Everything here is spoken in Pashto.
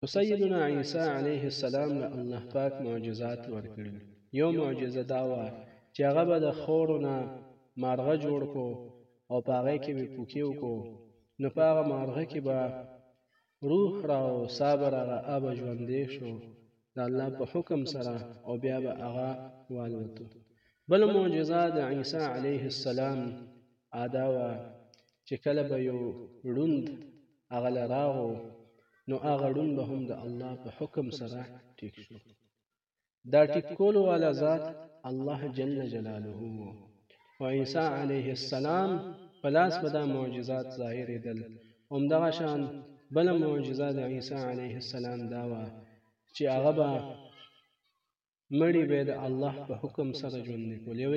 خو سیدنا عیسی علیه السلام له الله پاک معجزات ورکړي یو معجزه دا وه چې هغه به د خورو نه مارغه جوړ کو او په هغه کې به پوکې وکړو نو په هغه مارغه کې به روح را او سا به راغه هغه ژوندی شو د الله په حکم سره او بیا به هغه والوتو بله معجزه د عیسی علیه السلام ادا وه چې کله به یو ړوند هغه له راغو نو هغه ړوند به هم د الله په حکم سره ټیک شو دا ټیک کولو والا ذات الله جل جلاله وو او عیسی علیه السلام په لاس به دا معجزات ظاهرېدل همدغه شان بله معجزه د عیسی علیه السلام دا وه چې هغه به مړي به د الله په حکم سره ژوندي کول